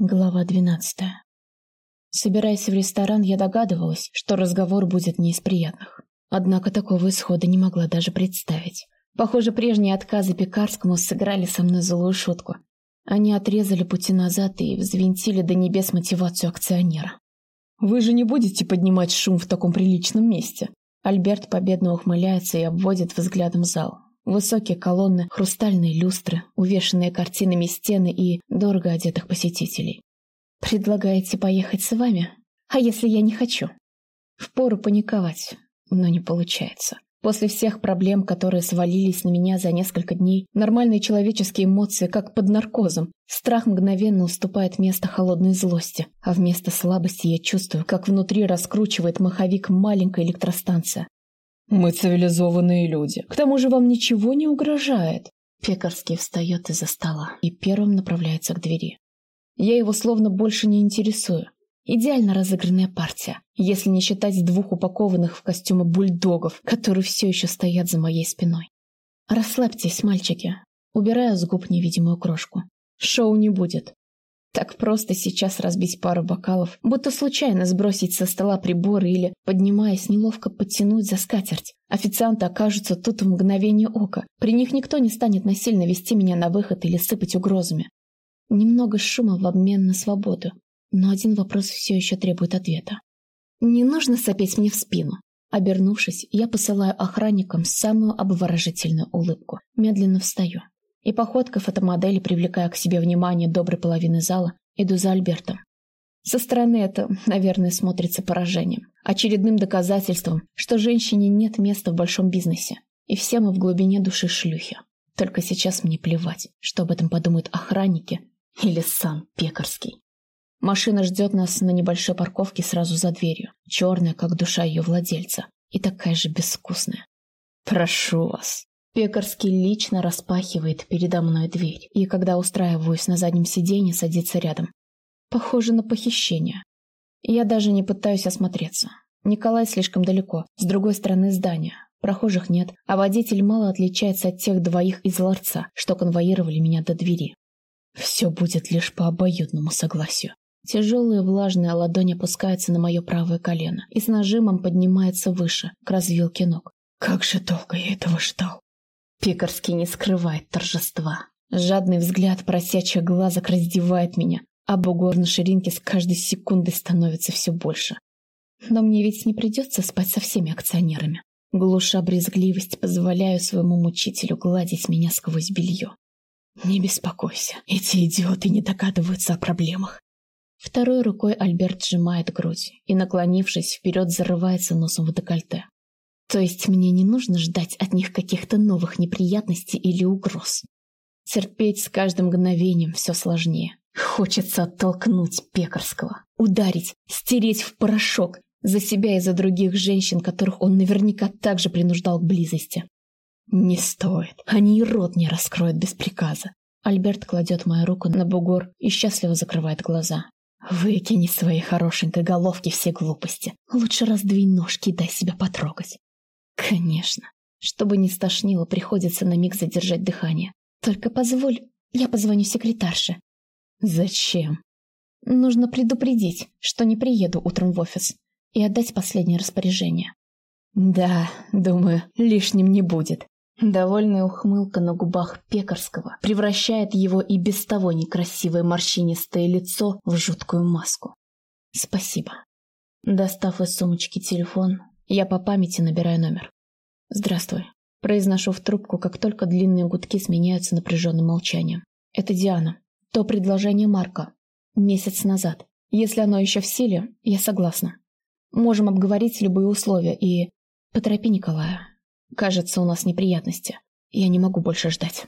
Глава двенадцатая. Собираясь в ресторан, я догадывалась, что разговор будет не из приятных. Однако такого исхода не могла даже представить. Похоже, прежние отказы Пекарскому сыграли со мной злую шутку. Они отрезали пути назад и взвинтили до небес мотивацию акционера. «Вы же не будете поднимать шум в таком приличном месте?» Альберт победно ухмыляется и обводит взглядом зал. Высокие колонны, хрустальные люстры, увешанные картинами стены и дорого одетых посетителей. «Предлагаете поехать с вами? А если я не хочу?» Впору паниковать, но не получается. После всех проблем, которые свалились на меня за несколько дней, нормальные человеческие эмоции, как под наркозом. Страх мгновенно уступает место холодной злости, а вместо слабости я чувствую, как внутри раскручивает маховик маленькая электростанция. «Мы цивилизованные люди. К тому же вам ничего не угрожает». Пекарский встает из-за стола и первым направляется к двери. Я его словно больше не интересую. Идеально разыгранная партия, если не считать двух упакованных в костюмы бульдогов, которые все еще стоят за моей спиной. Расслабьтесь, мальчики. Убираю с губ невидимую крошку. Шоу не будет. Так просто сейчас разбить пару бокалов, будто случайно сбросить со стола приборы или, поднимаясь, неловко подтянуть за скатерть. Официанты окажутся тут в мгновение ока. При них никто не станет насильно вести меня на выход или сыпать угрозами. Немного шума в обмен на свободу. Но один вопрос все еще требует ответа. Не нужно сопеть мне в спину. Обернувшись, я посылаю охранникам самую обворожительную улыбку. Медленно встаю и походкой фотомодели, привлекая к себе внимание доброй половины зала, иду за Альбертом. Со стороны это, наверное, смотрится поражением, очередным доказательством, что женщине нет места в большом бизнесе, и все мы в глубине души шлюхи. Только сейчас мне плевать, что об этом подумают охранники или сам Пекарский. Машина ждет нас на небольшой парковке сразу за дверью, черная, как душа ее владельца, и такая же безвкусная. «Прошу вас», Пекарский лично распахивает передо мной дверь, и когда устраиваюсь на заднем сиденье, садится рядом. Похоже на похищение. Я даже не пытаюсь осмотреться. Николай слишком далеко, с другой стороны здания. Прохожих нет, а водитель мало отличается от тех двоих из ларца, что конвоировали меня до двери. Все будет лишь по обоюдному согласию. Тяжелая влажная ладонь опускается на мое правое колено и с нажимом поднимается выше, к развилке ног. Как же долго я этого ждал. Пекарский не скрывает торжества. Жадный взгляд просячих глазок раздевает меня, а бугор на ширинке с каждой секундой становится все больше. Но мне ведь не придется спать со всеми акционерами. Глуша брезгливость, позволяю своему мучителю гладить меня сквозь белье. Не беспокойся, эти идиоты не догадываются о проблемах. Второй рукой Альберт сжимает грудь и, наклонившись вперед, зарывается носом в декольте. То есть мне не нужно ждать от них каких-то новых неприятностей или угроз. Терпеть с каждым мгновением все сложнее. Хочется оттолкнуть Пекарского, ударить, стереть в порошок за себя и за других женщин, которых он наверняка также принуждал к близости. Не стоит, они и рот не раскроют без приказа. Альберт кладет мою руку на бугор и счастливо закрывает глаза. Выкини своей хорошенькой головки все глупости. Лучше раздвинь ножки и дай себя потрогать. Конечно. Чтобы не стошнило, приходится на миг задержать дыхание. Только позволь, я позвоню секретарше. Зачем? Нужно предупредить, что не приеду утром в офис и отдать последнее распоряжение. Да, думаю, лишним не будет. Довольная ухмылка на губах Пекарского превращает его и без того некрасивое морщинистое лицо в жуткую маску. Спасибо. Достав из сумочки телефон, я по памяти набираю номер. «Здравствуй». Произношу в трубку, как только длинные гудки сменяются напряженным молчанием. «Это Диана. То предложение Марка. Месяц назад. Если оно еще в силе, я согласна. Можем обговорить любые условия и... Поторопи Николая. Кажется, у нас неприятности. Я не могу больше ждать».